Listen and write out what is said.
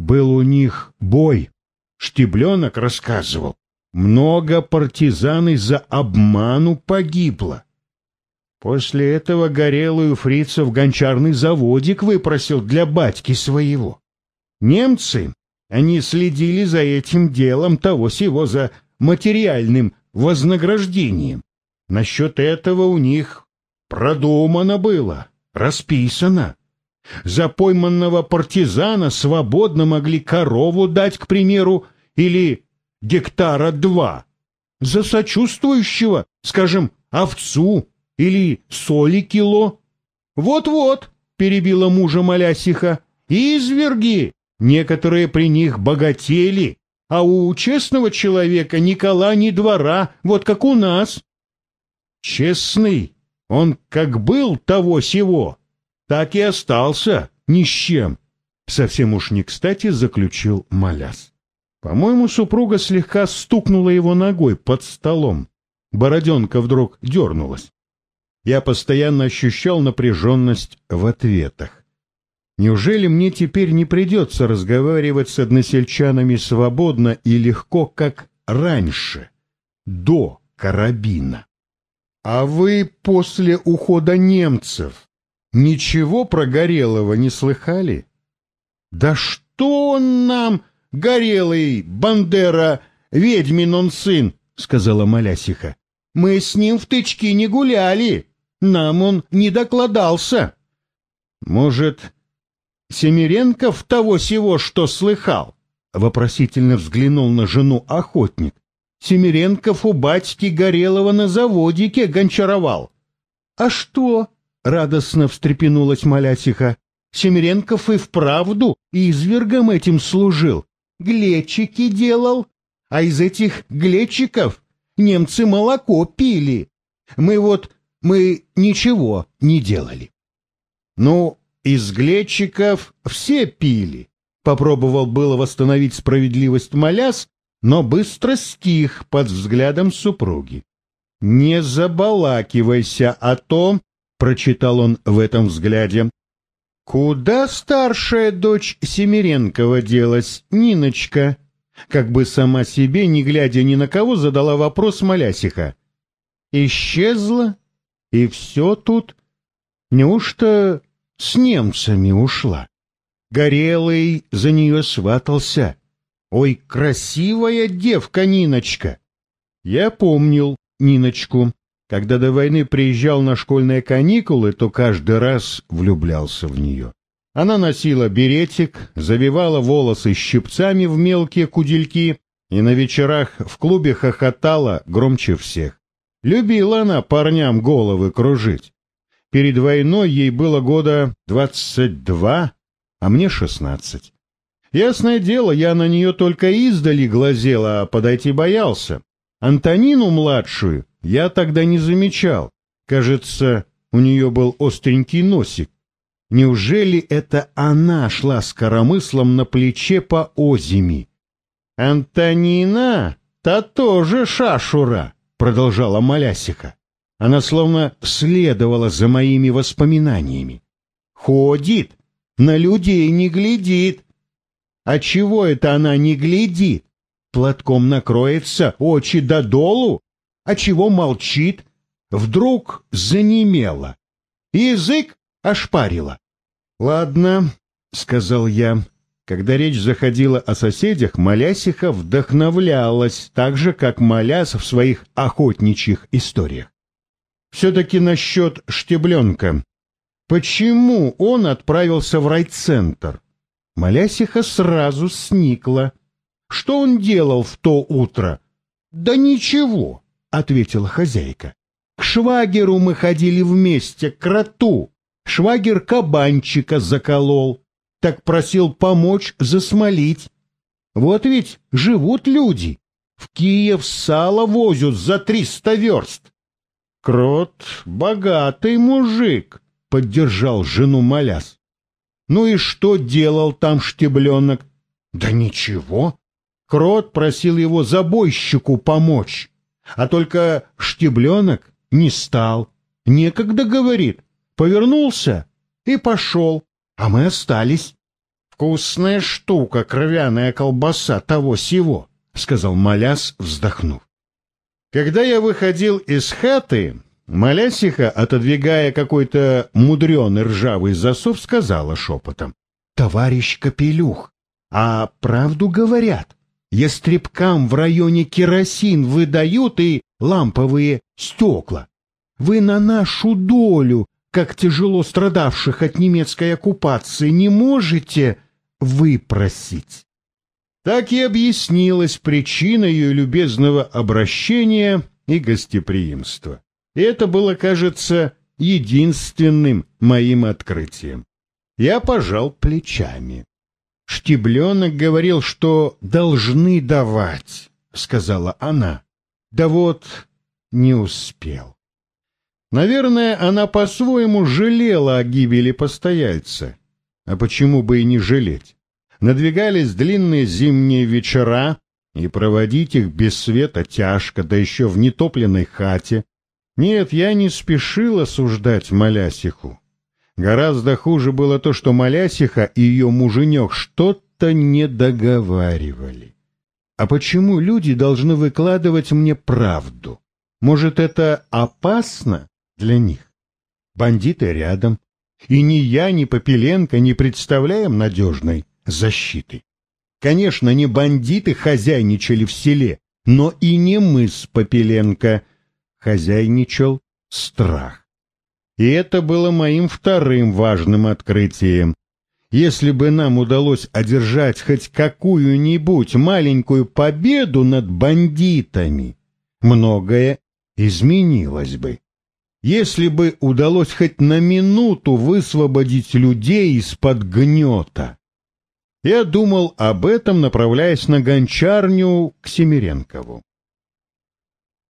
Был у них бой. Штебленок рассказывал. Много партизан из-за обману погибло. После этого Горелую фрицев гончарный заводик выпросил для батьки своего. Немцы, они следили за этим делом того-сего, за материальным вознаграждением. Насчет этого у них продумано было, расписано. За пойманного партизана свободно могли корову дать, к примеру, или гектара два. За сочувствующего, скажем, овцу или соли кило. Вот-вот, перебила мужа Малясиха, изверги, некоторые при них богатели, а у честного человека ни кола, ни двора, вот как у нас. Честный, он как был того-сего, так и остался ни с чем. Совсем уж не кстати заключил Маляс. По-моему, супруга слегка стукнула его ногой под столом. Бороденка вдруг дернулась. Я постоянно ощущал напряженность в ответах. Неужели мне теперь не придется разговаривать с односельчанами свободно и легко, как раньше, до карабина? А вы после ухода немцев ничего про Горелого не слыхали? Да что он нам, Горелый, Бандера, ведьмин он сын, сказала Малясиха. Мы с ним в тычки не гуляли, нам он не докладался. Может, Семиренков того сего, что слыхал? Вопросительно взглянул на жену охотник. Семиренков у батьки Горелого на заводике гончаровал. — А что? — радостно встрепенулась Малясиха. — Семиренков и вправду извергом этим служил. Глечики делал. А из этих глечиков немцы молоко пили. Мы вот, мы ничего не делали. — Ну, из глечиков все пили. Попробовал было восстановить справедливость Маляс, но быстро стих под взглядом супруги. «Не забалакивайся о том», — прочитал он в этом взгляде. «Куда старшая дочь Семиренкова делась, Ниночка?» Как бы сама себе, не глядя ни на кого, задала вопрос Малясиха. «Исчезла? И все тут? Неужто с немцами ушла. Горелый за нее сватался. Ой, красивая девка Ниночка! Я помнил Ниночку. Когда до войны приезжал на школьные каникулы, то каждый раз влюблялся в нее. Она носила беретик, завивала волосы щипцами в мелкие кудельки и на вечерах в клубе хохотала громче всех. Любила она парням головы кружить. Перед войной ей было года двадцать два, а мне шестнадцать. Ясное дело, я на нее только издали глазел, а подойти боялся. Антонину младшую я тогда не замечал. Кажется, у нее был остренький носик. Неужели это она шла с коромыслом на плече по озими? «Антонина, та тоже шашура», — продолжала Малясиха. Она словно следовала за моими воспоминаниями. Ходит, на людей не глядит. А чего это она не глядит? Платком накроется, очи до долу? А чего молчит? Вдруг занемела. Язык ошпарила. «Ладно», — сказал я. Когда речь заходила о соседях, Малясиха вдохновлялась, так же, как Маляс в своих охотничьих историях. Все-таки насчет Штебленка. Почему он отправился в райцентр? Малясиха сразу сникла. Что он делал в то утро? Да ничего, ответила хозяйка. К швагеру мы ходили вместе, к кроту. Швагер кабанчика заколол. Так просил помочь засмолить. Вот ведь живут люди. В Киев сало возят за триста верст. Крот — богатый мужик, — поддержал жену Маляс. Ну и что делал там штебленок? Да ничего. Крот просил его забойщику помочь, а только штебленок не стал. Некогда, говорит, повернулся и пошел, а мы остались. Вкусная штука, кровяная колбаса того сего, — сказал Маляс, вздохнув. Когда я выходил из хаты, Малясиха, отодвигая какой-то мудреный ржавый засов, сказала шепотом. — Товарищ Капелюх, а правду говорят? Ястребкам в районе керосин выдают и ламповые стекла. Вы на нашу долю, как тяжело страдавших от немецкой оккупации, не можете выпросить. Так и объяснилась причина ее любезного обращения и гостеприимства. И это было, кажется, единственным моим открытием. Я пожал плечами. Штибленок говорил, что должны давать, — сказала она. Да вот не успел. Наверное, она по-своему жалела о гибели постояльца. А почему бы и не жалеть? Надвигались длинные зимние вечера, и проводить их без света тяжко, да еще в нетопленной хате. Нет, я не спешил осуждать Малясиху. Гораздо хуже было то, что Малясиха и ее муженек что-то не договаривали. А почему люди должны выкладывать мне правду? Может, это опасно для них? Бандиты рядом, и ни я, ни Попеленко не представляем надежной защиты. Конечно, не бандиты хозяйничали в селе, но и не мы с Попеленко. Хозяйничал страх. И это было моим вторым важным открытием. Если бы нам удалось одержать хоть какую-нибудь маленькую победу над бандитами, многое изменилось бы. Если бы удалось хоть на минуту высвободить людей из-под гнета. Я думал об этом, направляясь на гончарню к Семиренкову.